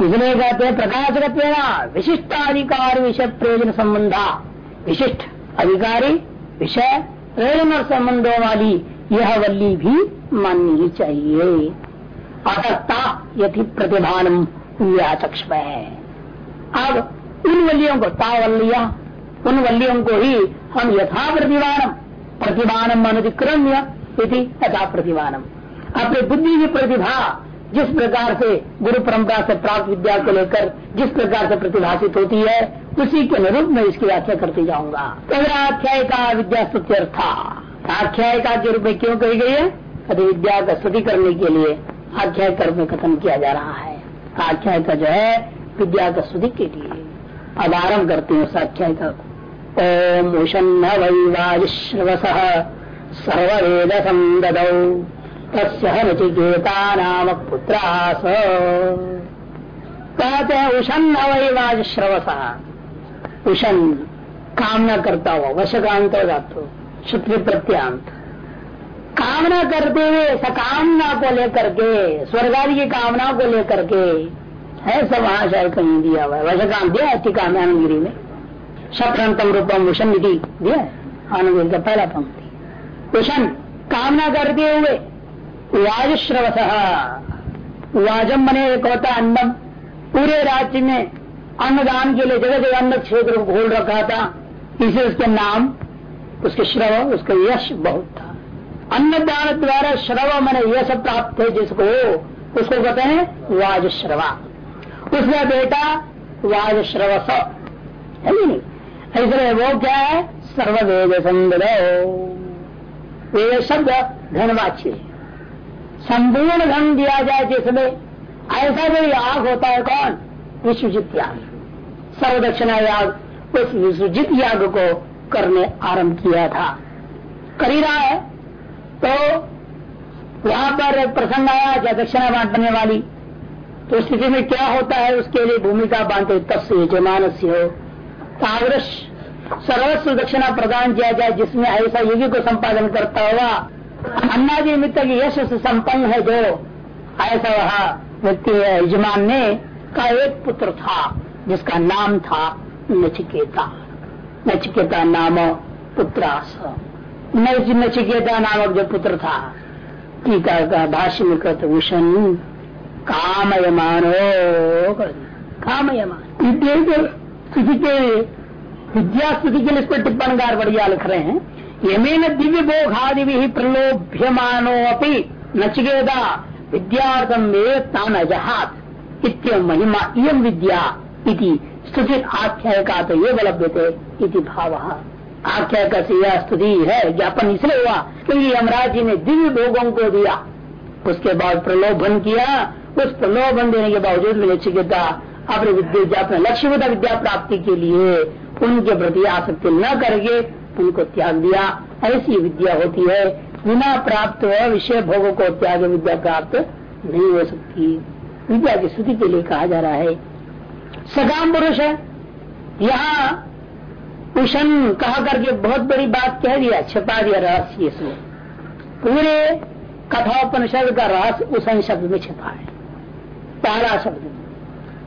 इसलिए कहते हैं प्रकाशक विशिष्टाधिकार विषय प्रयोजन संबंधा। विशिष्ट अधिकारी, विषय प्रयोजन और संबंधों वाली यह वल्ली भी माननी चाहिए। अतता यथि प्रतिभान चक्ष है अब उन वल्लियों को तावल्लिया उन वल्लियों को ही हम यथा प्रतिभानम प्रतिभानम अनुतिक्रम्य यथा प्रतिभानम। अपने बुद्धि की प्रतिभा जिस प्रकार से गुरु परंपरा से प्राप्त विद्या को लेकर जिस प्रकार से प्रतिभाषित होती है, उसी के अनुरूप मैं इसकी व्याख्या करते जाऊँगा। तो आख्याय का विद्या स्तुत्यर्था आख्याय का के रूप में क्यों कही गई है? अति विद्या का स्तुति करने के लिए आख्याय कर्म में कथन किया जा रहा है। आख्याय का जो है, विद्या का स्तुति के लिए। अब आरंभ करते हैं उस आख्याय का। ओम उषन्न वैवाश्रवस सर्वेद संदौ तस्य नाम पुत्रास। कहते हैं उषण अवैवाज श्रवसा उषण कामना करता हुआ वशकांत धातु क्षत्रिय प्रत्यांत कामना करते हुए सकामना को लेकर के स्वर्ग की कामना को लेकर के है सब वहाँ शायद कहीं दिया हुआ है। वशकांत दिया टीका में आनंदगिरी में। शत्रंतम रूपम उषण दिया आनंदगिरी का पहला पंक्ति। उषण कामना करते हुए वाजुश्रवस। वाजम बने एक होता अन्नम। पूरे राज्य में अन्नदान के लिए जगह जगह अन्न क्षेत्र को खोल रखा था। इसे उसके नाम, उसके श्रव, उसका यश बहुत था। अन्नदान द्वारा श्रव मैंने यश प्राप्त है जिसको, उसको कहते हैं वाजश्रवा। उसका बेटा वाजश्रवस। है ऐसे वो क्या है? सर्ववेद संदो वेद शब्द धनवाच्य संपूर्ण धन दिया जाए जिसमें ऐसा कोई याग होता है कौन? विश्वजित याग। सर्वदक्षिणा याग, उस विश्वजित याग को करने आरंभ किया था। कर ही रहा है। तो वहाँ पर प्रसंग आया क्या दक्षिणा बांटने वाली। तो स्थिति में क्या होता है? उसके लिए भूमिका बांधते तब से यजमान से हो सर्वस्व दक्षिणा प्रदान किया जाए जिसमें ऐसा युगी को संपादन करता हुआ अन्नादि मित्र की यश से संपन्न है जो ऐसा वह व्यक्ति यजमान ने का एक पुत्र था जिसका नाम था नचिकेता। नचिकेता नाम पुत्रास। नचिकेता नामक जो पुत्र था टीका का भाष्य में कहते भूषण कामयमानो कामयमान। स्तुति के विद्या स्तुति के लिए इस पर टिप्पणकार बढ़िया लिख रहे हैं। यमेन दिव्य भोगादि भी प्रलोभ्यमानो अपनी नचिकेता विद्यार्थम तान अजहात। इत्य महिमा इम विद्या स्तुति आख्याय का तो ये उपलब्ध इति भाव। आख्याय का से यह स्तुति है, ज्ञापन इसलिए हुआ क्योंकि यमराज जी ने दिव्य भोगों को दिया। उसके बाद प्रलोभन किया। उस प्रलोभन देने के बावजूद में नचिकेता अपने विद्या लक्ष्य विद्या प्राप्ति के लिए उनके प्रति आसक्ति न करके उनको त्याग दिया, ऐसी विद्या होती है। बिना प्राप्त विषय भोगों को त्याग विद्या प्राप्त नहीं हो सकती। विद्या की स्तुति के लिए कहा जा रहा है। सकाम पुरुष है। यहाँ उषण कहा करके बहुत बड़ी बात कह दिया, छपा दिया रहस्य इसमें। पूरे कथोपनिषद का रहस्य उषण शब्द में छपा है। पहला शब्द।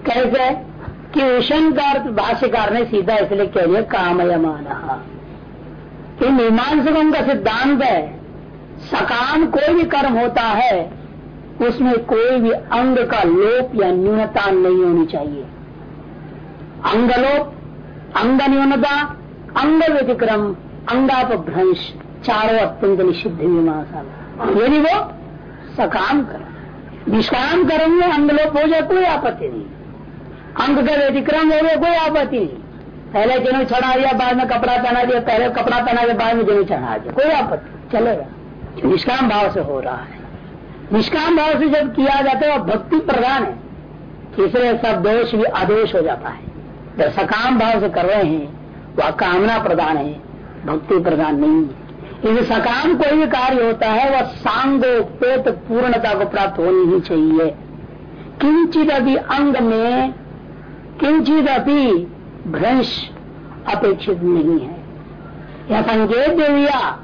कैसे कि उषण का अर्थ भाष्यकार ने सीधा इसलिए कह दिया कामय कि मीमांसकों का सिद्धांत है, सकाम कोई भी कर्म होता है, उसमें कोई भी अंग का लोप या न्यूनता नहीं होनी चाहिए। अंगलोप अंग न्यूनता अंग व्यतिक्रम, अंगापभ्रंश, चारों अत्यंत निषिद्ध मीमांसा यदि वो सकाम कर्म। निष्काम कर्म में अंग लोप हो जाए, कोई आपत्ति नहीं। अंग का व्यतिक्रम हो गया कोई आपत्ति नहीं। पहले जनेऊ चढ़ा दिया, बाद में कपड़ा पहना दिया, पहले कपड़ा पहना दिया, बाद में जनेऊ चढ़ा दिया। कोई आपत्ति चलेगा। निष्काम भाव से हो रहा है। निष्काम भाव से जब किया जाता है, वह भक्ति प्रधान है। इसलिए सब दोष भी आदेश हो जाता है। जब सकाम भाव से कर रहे हैं, वह कामना प्रधान है। भक्ति प्रधान नहीं है। यदि सकाम कोई भी कार्य होता है, वह सांगोपेत पूर्णता को प्राप्त होनी ही चाहिए। किंचित अभी अंग में, किंचित अभी भ्रंश अपेक्षित नहीं है। यह संकेत दे दिया,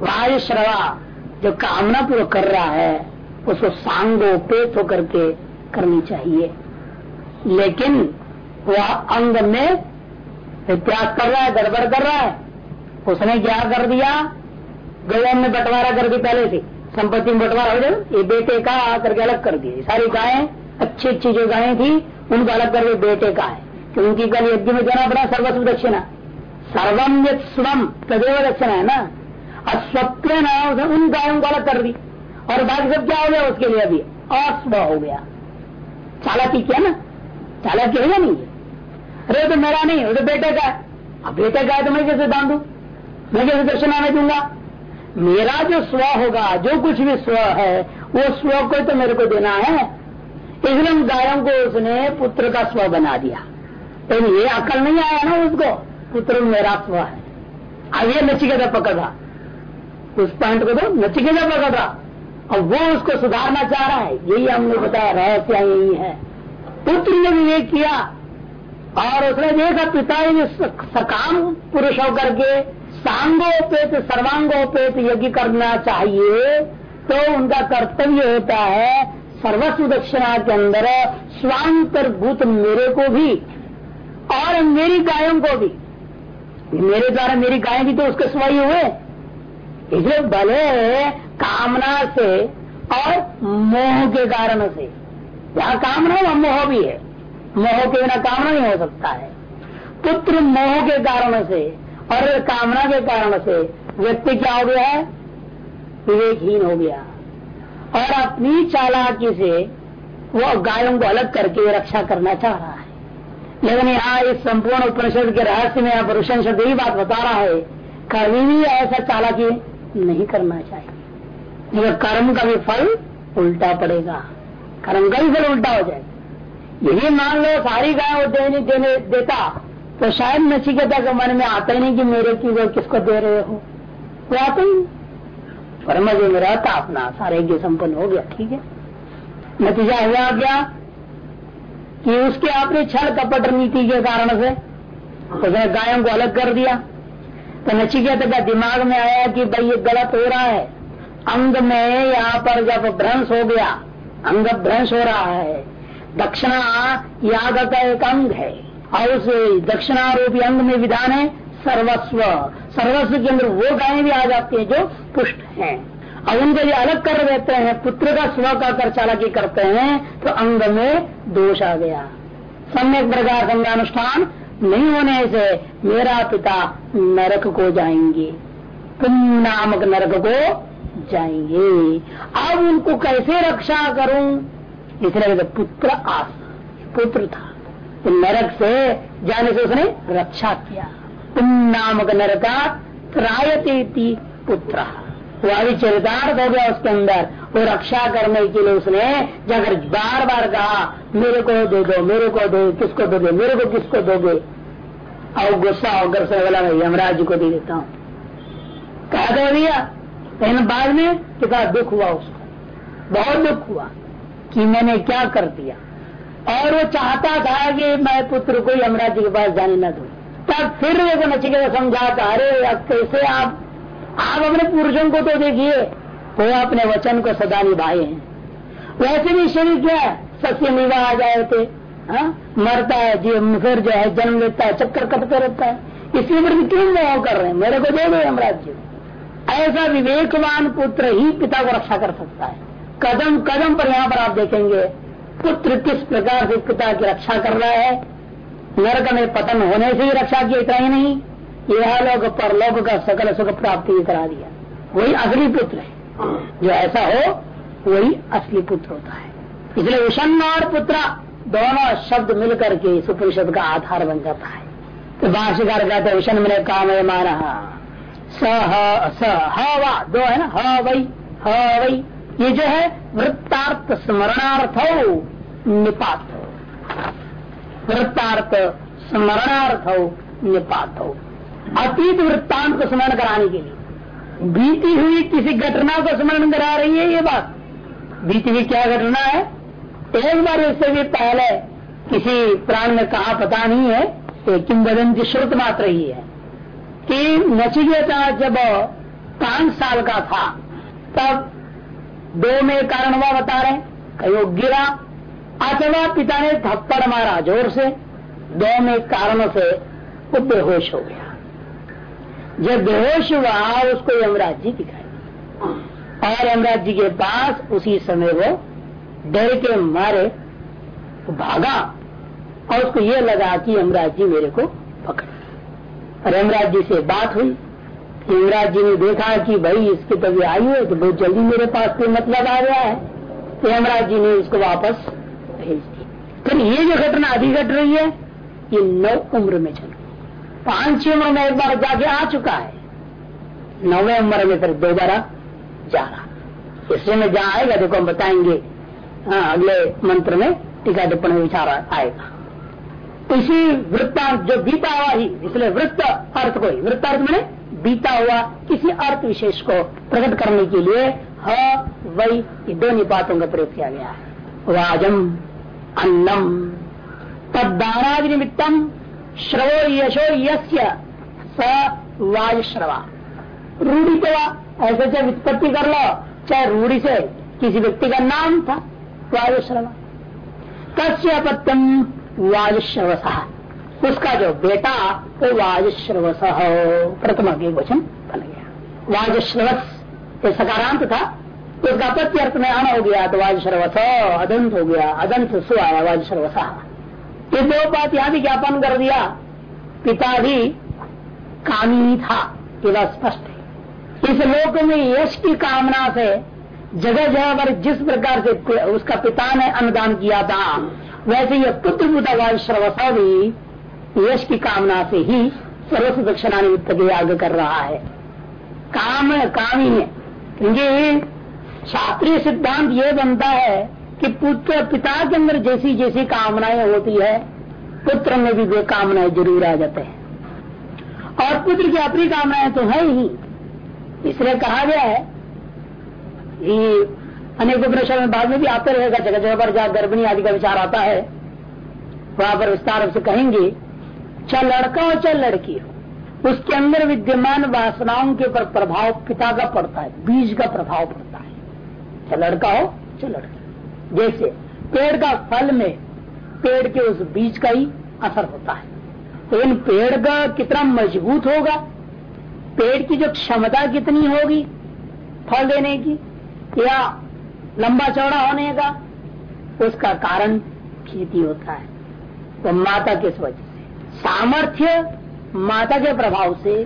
वायु श्रवा जो कामना पूर्वक कर रहा है, उसको सांगोपेत होकर के करनी चाहिए। लेकिन वह अंग में त्याग कर रहा है, गड़बड़ कर रहा है। उसने क्या कर दिया? गौ में बंटवारा कर दी पहले से। संपत्ति में बंटवारा हो जाए, ये बेटे का करके अलग कर दिए। सारी गायें अच्छी अच्छी जो गायें थी, उनको अलग करके बेटे का है। क्योंकि कल यज्ञ में जाना पड़ा सर्वस्व दक्षिणा। सर्वम यद स्वम तदेव दक्षिणा है ना अस्वत्व न उन गायों को अलग कर दी। और बाकी सब क्या हो गया उसके लिए अभी? अस्व हो गया। चालाकी क्या ना? चालाकी है नहीं? अरे तो मेरा नहीं वो तो बेटे का अब बेटे का है तो मैं कैसे दू मैं कैसे दक्षिणा में दूँगा? मेरा जो स्व होगा, जो कुछ भी स्व है, वो स्व को तो मेरे को देना है। इसलिए गायों को उसने पुत्र का स्व बना दिया। तो ये अकल नहीं आया ना उसको। पुत्र मेरा हुआ है। अब ये नचिकेता पकड़ा उस पॉइंट को तो नचिकेता पकड़ा और वो उसको सुधारना चाह रहा है। यही हमने बताया, रहस्य यही है। पुत्र ने भी ये किया। और उसने देखा पिता ने सकाम पुरुष होकर के सांगोपेत, सर्वांगोपेत यज्ञ करना चाहिए। तो उनका कर्तव्य होता है सर्वस्व दक्षिणा के अंदर स्वांतर्भूत मेरे को भी। और मेरी गायों को भी। मेरे द्वारा मेरी गायें भी तो उसके स्वयं हुए। इसलिए भले कामना से और मोह के कारण से। जहाँ कामना वहाँ मोह भी है। मोह के बिना कामना नहीं हो सकता है। पुत्र मोह के कारण से और कामना के कारण से व्यक्ति क्या हो गया है? विवेकहीन हो गया। और अपनी चालाकी से वो गायों को अलग करके रक्षा करना चाह रहा है। लेकिन यहाँ इस संपूर्ण उपनिषद के रहस्य में यहाँ पुरुषण शब्द यही बात बता रहा है, कभी भी ऐसा चालाकी नहीं करना चाहिए। कर्म का भी फल उल्टा पड़ेगा। कर्म का भी फल उल्टा हो जाएगा। यही मान लो सारी गाय वो देने देने देता तो शायद नचिकेता के मन में आता ही नहीं कि मेरे की वो किसको दे रहे हो। वो आता ही कर्म जो में रहता अपना, सारे संपन्न हो गया, ठीक है। नतीजा हुआ क्या कि उसके आपने छल कपट नीति के कारण से उसने गायों को अलग कर दिया। तो नचिकेत का दिमाग में आया कि भाई ये गलत हो रहा है। अंग में यहाँ पर जब भ्रंश हो गया, अंग भ्रंश हो रहा है। दक्षिणा याग का एक अंग है और उस दक्षिणारूपी अंग में विधान है सर्वस्व। सर्वस्व के अंदर वो गायें भी आ जाती है जो पुष्ट हैं। और उनको ये अलग कर देते हैं, पुत्र का स्व का कर चालकी करते हैं तो अंग में दोष आ गया। सम्यक प्रकार संज्ञानुष्ठान नहीं होने से मेरा पिता नरक को जाएँगे। तुम नामक नरक को जाएँगे। अब उनको कैसे रक्षा करूँ? इसलिए तो पुत्र आस, पुत्र था। तो नरक से जाने से उसने रक्षा किया। तुम नामक नरका त्रायती पुत्र। वो अभी चरितार्थ हो गया उसके अंदर। वो रक्षा करने के लिए उसने जाकर बार बार कहा, मेरे को दे दो, मेरे को दो, किसको दोगे, मेरे को किसको दोगे? और गुस्सा होकर से बोला मैं यमराज को दे देता हूँ। कह दो दिया लेकिन बाद में कितना दुख हुआ उसको। बहुत दुख हुआ कि मैंने क्या कर दिया। और वो चाहता था कि मैं पुत्र को यमराज जी के पास जाने न दू। तब फिर वो नचिकेता समझाता, अरे कैसे आप आप अपने पुरुषों को तो देखिए, वो अपने वचन को सदा निभाए हैं। वैसे भी शरीर क्या है सस्य निभा आ जाए थे हाँ? मरता है, जी फिर जो है, जन्म लेता है, चक्कर कटते रहता है। इसके ऊपर क्यों मोह कर रहे हैं, मेरे को दे दो यमराज जी। ऐसा विवेकवान पुत्र ही पिता को रक्षा कर सकता है। कदम कदम पर यहाँ पर आप देखेंगे, पुत्र किस प्रकार से पिता की रक्षा कर रहा है? नरक में पतन होने से ही रक्षा की इतना ही नहीं। यह लोग परलोक का सकल सुख प्राप्ति करा दिया। वही असली पुत्र है। जो ऐसा हो, वही असली पुत्र होता है। इसलिए विषण और पुत्र, दोनों शब्द मिलकर के इस उपनिषद का आधार बन जाता है। तो भाष्यकार कहते हैं विषण मैंने काम मान। स, ह दो है ना? ह वही ह वही ये जो है, वृत्तार्थ स्मरणार्थ निपात। वृत्तार्थ स्मरणार्थ निपात। अतीत वृत्तांत को स्मरण कराने के लिए। बीती हुई किसी घटना को स्मरण करा रही है ये बात। बीती हुई क्या घटना है? एक बार इससे भी पहले किसी प्राण में कहा पता नहीं है तो किम्बदंती श्रुत मात्र ही है कि नचिकेता जब पाँच साल का था, तब दो में कारण हुआ, बता रहे कहीं गिरा, अथवा पिता ने थप्पड़ मारा ज़ोर से, दो में कारणों से वो बेहोश हो गया। जब बेहोश हुआ, उसको यमराज जी दिखाई और यमराज जी के पास उसी समय वो डर के मारे भागा और उसको ये लगा कि यमराज जी मेरे को पकड़ और यमराज जी से बात हुई। युवराज जी ने देखा कि भाई, इसकी तभी आई है तो बहुत जल्दी मेरे पास कोई मतलब आ गया है। तो यमराज जी ने इसको वापस भेज दी फिर ये जो घटना अभी घट रही है, ये नौ उम्र में चल पाँच उम्र में एक बार जाके आ चुका है। नौवे उम्र में फिर दोबारा जा रहा। इसलिए में जहाँ आएगा, देखो हम बताएँगे। हाँ अगले मंत्र में टीका टिप्पणी विचार आएगा। इसी वृत्तांत, जो बीता हुआ ही, इसलिए वृत्त अर्थ को वृत्त अर्थ मैंने बीता हुआ किसी अर्थ विशेष को प्रकट करने के लिए ह वही दो निपातों का प्रयोग किया गया है। वाजम, अन्नम तदानादि निमित्तम श्रवो यशो यस्य स वायुश्रवा। रूढ़ी तो ऐसे चाहे वित्पत्ति कर लो। चाहे रूढ़ी से किसी व्यक्ति का नाम था, वायुश्रवा। कस्य अपत्यम वायुश्रवसा। उसका जो बेटा, वो वाजश्रवस प्रथम के वचन बन गया। वाजश्रवस ये सकारांत था। उसका अपत्य अर्थ में आना हो गया तो वाजश्रवस अदंत हो गया, अदंत सु आया वाजश्रवसा ये दो बात यहाँ भी ज्ञापन कर दिया। पिता भी कामी था बात स्पष्ट है। इस लोक में यश की कामना से जगह जगह पर जिस प्रकार से उसका पिता ने अनुदान किया था, वैसे ये पुत्र पुता वाजश्रवसा भी यश की कामना से ही सर्वस्व दक्षिणा निमित्त के याग कर रहा है। काम काम ही है क्योंकि शास्त्रीय सिद्धांत ये बनता है कि पुत्र पिता के अंदर जैसी जैसी कामनाएँ होती है, पुत्र में भी वे कामनाएँ ज़रूर आ जाते हैं। और पुत्र की अपनी कामनाएँ तो है ही। इसलिए कहा गया है कि अनेक उपनिषद में बाद में भी आते रहेगा जगह जगह पर जहाँ गर्भिणी आदि का विचार आता है, वहाँ पर विस्तार से कहेंगे, चाहे लड़का हो, चाहे लड़की हो, उसके अंदर विद्यमान वासनाओं के ऊपर प्रभाव पिता का पड़ता है, बीज का प्रभाव पड़ता है। चाहे लड़का हो, चाहे लड़की जैसे पेड़ का फल में पेड़ के उस बीज का ही असर होता है। तो इन पेड़ का कितना मज़बूत होगा? पेड़ की जो क्षमता कितनी होगी फल देने की या लंबा चौड़ा होने का? उसका कारण खेती होता है। तो माता किस वजह से? सामर्थ्य माता के प्रभाव से।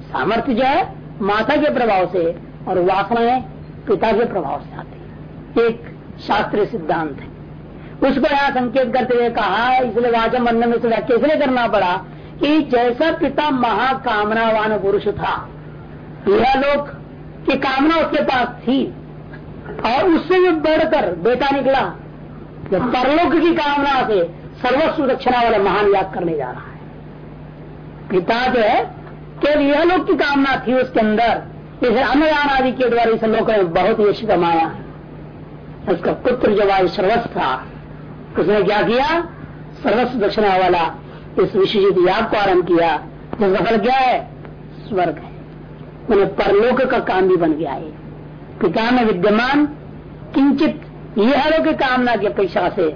सामर्थ्य जो है, माता के प्रभाव से और वासनाएँ पिता के प्रभाव से आती है। एक शास्त्रीय सिद्धांत है। उसको यहाँ संकेत करते हुए कहा इसलिए वाचम अन्न में व्याख्या इसलिए करना पड़ा कि जैसा पिता महाकामनावान पुरुष था, यह लोक की कामना उसके पास थी और उससे भी बढ़कर बेटा निकला। जो परलोक की कामना से सर्वस्व दक्षिणा वाले महान याग करने जा रहा है। पिता जो है, केवल यह लोग की कामना थी उसके अंदर। इसे अन्नदान आदि के द्वारा इस लोक में बहुत यश कमाया उसका पुत्र जो वायु सर्वस्व था, उसने क्या किया? सर्वस्व दक्षिणा वाला इस विशेष याग को आरंभ किया। जिसका फल क्या है? स्वर्ग है। उन्हें परलोक का काम भी बन गया है। पिता में विद्यमान, किंचित यह कामना की अपेक्षा से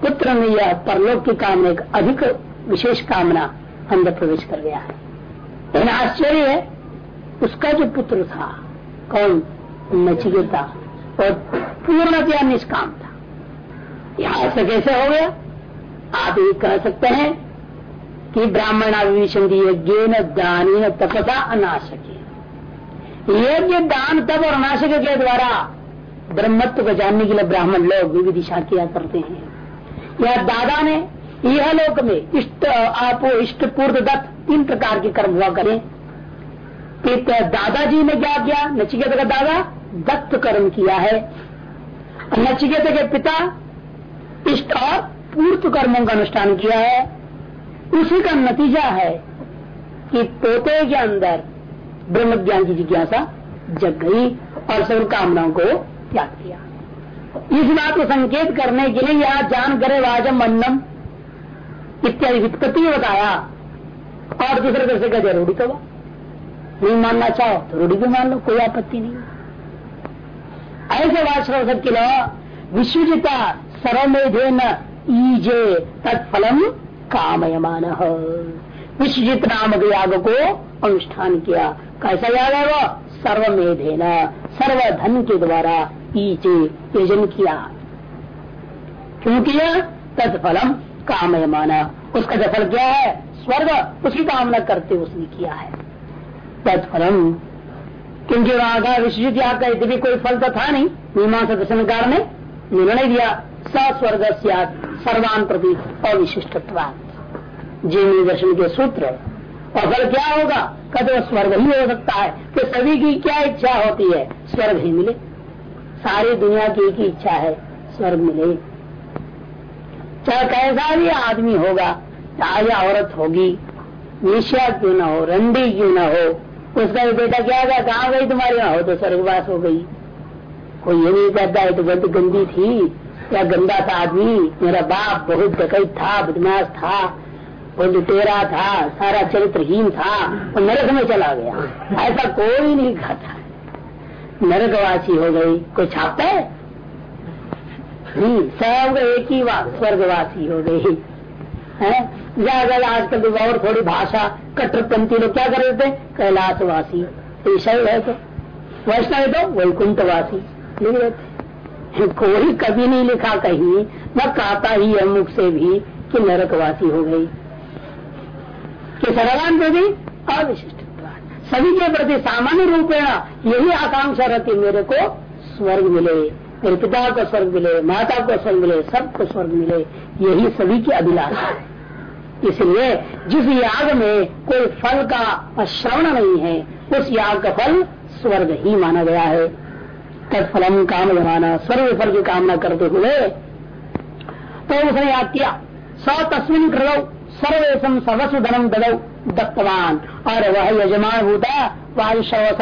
पुत्र में यह परलोक की कामना एक अधिक विशेष कामना अंदर प्रवेश कर गया है। आश्चर्य है, उसका जो पुत्र था, कौन? नचिकेता। और पूर्णतया निष्काम था। यहाँ से कैसे हो गया? आप ये कह सकते हैं कि ब्राह्मण अविशंति यज्ञ न दानी न तपता अनाशक। यज्ञ, दान, तप और अनाशक के द्वारा ब्रह्मत्व को जानने के लिए ब्राह्मण लोग विविध दिशा किया करते हैं। यह दादा ने यह लोक में इष्ट, आप इष्ट, पूर्व दत्त तीन प्रकार के कर्म हुआ करें। दादाजी ने क्या किया? नचिकेत का दादा दत्त कर्म किया है। नचिकेत के पिता इष्ट और पूर्त कर्मों का अनुष्ठान किया है। उसी का नतीजा है कि पोते के अंदर ब्रह्म ज्ञान की जिज्ञासा जग गई और सब कामनाओं को त्याग किया इस बात को संकेत करने के लिए यह जान करे वाजम अन्नम इत्यादि वित्पत्ति बताया। और दूसरे तरह से रूढ़ी तो नहीं मानना चाहो तो रूढ़ी भी मान लो, कोई आपत्ति नहीं। ऐसे वाश्रव सब के लिए विश्वजिता सर्वमेधे न ईजे तत्फलम कामयमान। विश्वजित नामक याग को अनुष्ठान किया कैसा याग है वो सर्वमेधे न सर्वधन के द्वारा ईजे यजन किया क्यों किया तत्फलम कामयमान। उसका जो फल क्या है? स्वर्ग। उसकी कामना करते उसने किया है। तत्फलम क्योंकि वहाँ का विश्वजित याग का यदि कोई फल तो था नहीं, मीमांसा दर्शनकार ने निर्णय दिया स्वर्ग सर्वान प्रति अविशिष्ट जीवनी दर्शन के सूत्र और फल क्या होगा? कद स्वर्ग ही हो सकता है, कि सभी की क्या इच्छा होती है? स्वर्ग ही मिले। सारी दुनिया की एक ही इच्छा है, स्वर्ग मिले। चाहे कैसा भी आदमी होगा, चाहे औरत होगी निशा क्यों ना हो, रंडी क्यों ना हो उसका भी बेटा क्या होगा? कहाँ गई तुम्हारी वहाँ हो तो स्वर्गवास हो गई। कोई ये नहीं कहता है तो गंदी गंदी थी। या गंदा था आदमी? मेरा बाप बहुत डकैत था, बदमाश था। वो लुटेरा था, सारा चरित्रहीन था और नरक में चला गया। ऐसा कोई नहीं खाता नरकवासी हो गई। कोई छापता है? सब एक ही स्वर्गवासी हो गई। है? ज़्यादा आजकल तो और थोड़ी भाषा कट्टरपंथी लोग क्या कर थे? कैलाशवासी। ऐसा ही तो। वैष्णव तो वैकुंठवासी। लिख रहते कोई कभी नहीं लिखा कहीं। न कहता ही है मुख से भी कि नरकवासी हो गई। कि सर्वान पे भी अविशिष्ट सभी के प्रति सामान्य रूपेण यही आकांक्षा रहती, मेरे को स्वर्ग मिले। मेरे पिता को स्वर्ग मिले, माता को स्वर्ग मिले, सबको स्वर्ग मिले। यही सभी की अभिलाषा है। इसलिए जिस याग में कोई फल का श्रवण नहीं है, उस याग का फल स्वर्ग ही माना गया है। तत्फलम काम जमाना, स्वर्ग फल की कामना करते हुए तो उसने याद किया, स तस्मिन कृतौ सर्वेशम सर्वस्व धनम ददौ, दत्तवान। और वह यजमान होता वायुशवस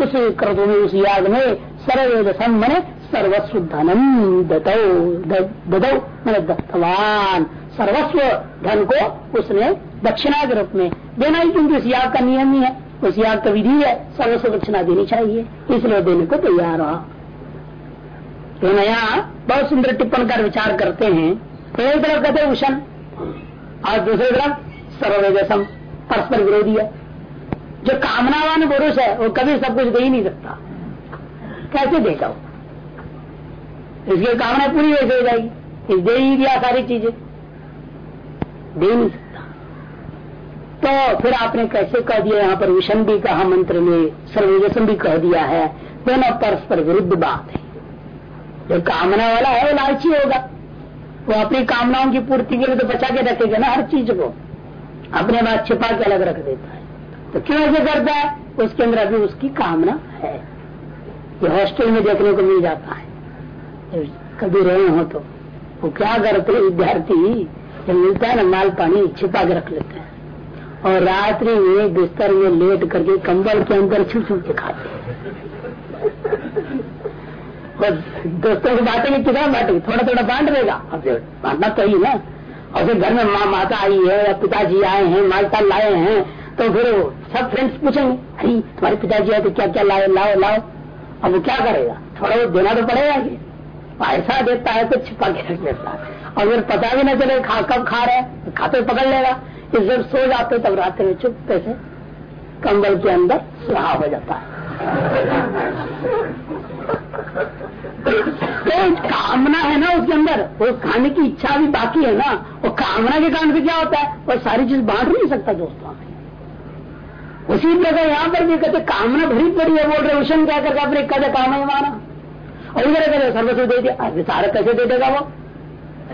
उस क्रतु में, उस याग में सर्वेदम मैंने सर्वस्व धनम ददौ, मैंने दत्तवान। सर्वस्व धन को उसने दक्षिणा के रूप में देना ही क्योंकि उस याग का नियम ही है। उस याग का विधि है, सर्वस्व दक्षिणा देनी चाहिए। इसलिए देने को तैयार रहा तो यहाँ बहुत सुंदर टिप्पण कर विचार करते हैं। तो एक तरफ़ कहते उषण, और दूसरी तरफ़ सर्ववेदसम, परस्पर विरोधी है। जो कामनावान पुरुष है, वो कभी सब कुछ दे ही नहीं सकता। कैसे देगा वो इसकी कामना पूरी हो जाएगी। दे ही दिया सारी चीज़ें। दे नहीं सकता तो फिर आपने कैसे कह दिया यहाँ पर विषम भी कहा, मंत्र में सर्वजसम भी कह दिया है। दोनों परस्पर विरुद्ध बात है। जो कामना वाला है, वो लालची होगा। वो अपनी कामनाओं की पूर्ति के लिए तो बचा के रखेगा ना हर चीज़ को। अपने बात छिपा के अलग रख देता है। तो क्यों ऐसे करता है? उसके अंदर अभी उसकी कामना है। ये हॉस्टल में देखने को मिल जाता है। कभी रहे हो तो। वो क्या करते विद्यार्थी? जब मिलता है ना, माल पानी छिपा के रख लेते हैं। और रात्रि में बिस्तर में लेट करके कंबल के अंदर छुप छुप के खाते और दोस्तों की बातें कितना बांटेंगे? थोड़ा थोड़ा बांट देगा। बांटना तो ही ना। और फिर घर में माँ, माता आई है या पिताजी आए हैं मालता लाए हैं तो फिर सब फ्रेंड्स पूछेंगे, अरे, तुम्हारे पिताजी आए तो क्या क्या लाए? लाओ लाओ। अब वो क्या करेगा? थोड़ा बहुत देना तो पड़ेगा ऐसा देता है तो छिपा के रख देता है। और अगर पता भी ना चले खा कब खा रहे खाते पकड़ लेगा। इस जब सो जाते तब रात में चुपते से कंबल के अंदर सुहा हो जाता है। तो कामना है ना उसके अंदर। वो खाने की इच्छा भी बाकी है ना। वो कामना के कारण से क्या होता है? वो सारी चीज़ बांट नहीं सकता दोस्तों उसी प्रकार यहाँ पर भी कहते कामना भरी पड़ी है, बोल रहे उशन क्या करके अपने कहते काम माना। और इधर कहते सर्वस्व दे दिया सारा कैसे दे देगा वो।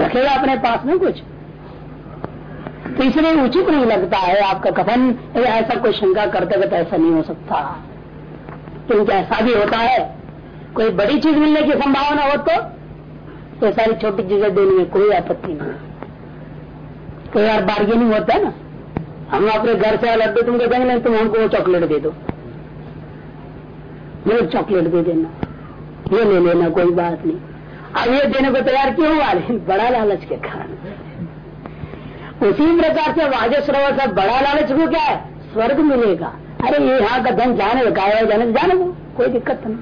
रखेगा अपने पास में कुछ। तो इसलिए उचित नहीं लगता है आपका कथन ऐसा कोई शंका करते करते ऐसा नहीं हो सकता। क्योंकि ऐसा भी होता है, कोई बड़ी चीज़ मिलने की संभावना हो तो तो सारी छोटी चीज़ें देने में कोई आपत्ति नहीं। कई बार बार्गेनिंग होता है ना। हम अपने घर से लड्डू तुमको देंगे, नहीं तुम हमको वो चॉकलेट दे दो। चॉकलेट दे देना। ये ले लेना, कोई बात नहीं। अब ये देने को तैयार क्यों हुआ? लेकिन बड़ा लालच के कारण। उसी प्रकार से वाजस्रव से बड़ा लालच को क्या है? स्वर्ग मिलेगा। अरे ये यहाँ का धन जाने, गाया जाने जाने दो, कोई दिक्कत नहीं।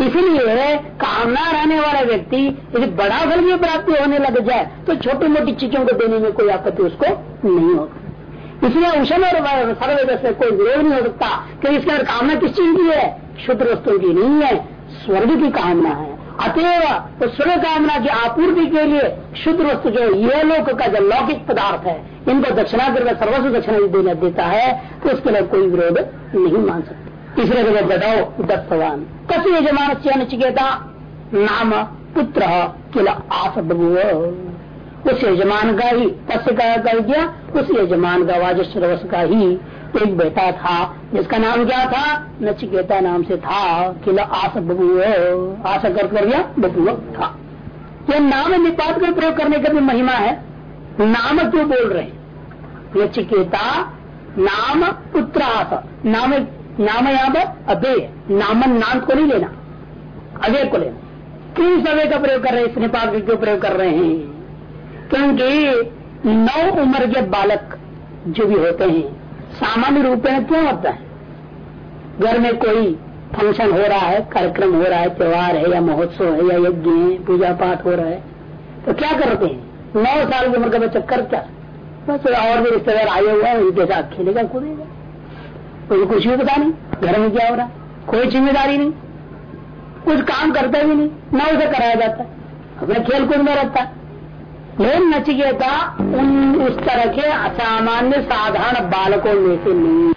इसलिए कामना रहने वाला व्यक्ति यदि बड़ा फल की प्राप्ति होने लग जाए तो छोटी मोटी चीज़ों को देने में कोई आपत्ति उसको नहीं होगा। इसलिए उषम और सर्वे से कोई विरोध नहीं हो सकता क्योंकि इसके अंदर कामना किस चीज़ की है? शुद्ध वस्तु की नहीं है। स्वर्ग की कामना है। अतएव तो स्वर्ग कामना की आपूर्ति के लिए शुद्ध वस्तु जो ये लोक का जो लौकिक पदार्थ है, इनको दक्षिणा कर सर्वस्व दक्षिणा देना देता है तो उसके लिए कोई विरोध नहीं मान सकते। तीसरे जगह बताओ, दत्तवान। कस यजमान नचिकेता नाम पुत्र किला आस उस यजमान का ही कस्य का कर दिया, उस यजमान का वाजश्रवस का ही एक बेटा था, जिसका नाम क्या था? नचिकेता नाम से था किल आस बबू आस कर दिया, बबू था। यह नाम निपात का प्रयोग करने का भी महिमा है। नाम क्यों बोल रहे नचिकेता, नाम, पुत्र आस। नाम नाम यहाँ पर अभेय। नामन नाम को नहीं लेना, अभय को लेना। किन समय का प्रयोग कर रहे हैं? इस निपात क्यों प्रयोग कर रहे हैं? क्योंकि नौ उम्र के बालक जो भी होते हैं, सामान्य रूप में क्यों होता है? घर में कोई फ़ंक्शन हो रहा है, कार्यक्रम हो रहा है, त्योहार है या महोत्सव है या यज्ञ है पूजा पाठ हो रहा है तो क्या करते हैं? नौ साल की उम्र का बच्चा कर क्या? बस और भी रिश्तेदार आए हुए हैं, उनके साथ खेलेगा, कूदेगा। कोई कुछ भी पता नहीं, घर में क्या हो रहा कोई ज़िम्मेदारी नहीं। कुछ काम करता भी नहीं, न उसे कराया जाता अपने खेल कूद में रहता लेकिन नचिकेता उन उस तरह के असामान्य साधारण बालकों में से नहीं।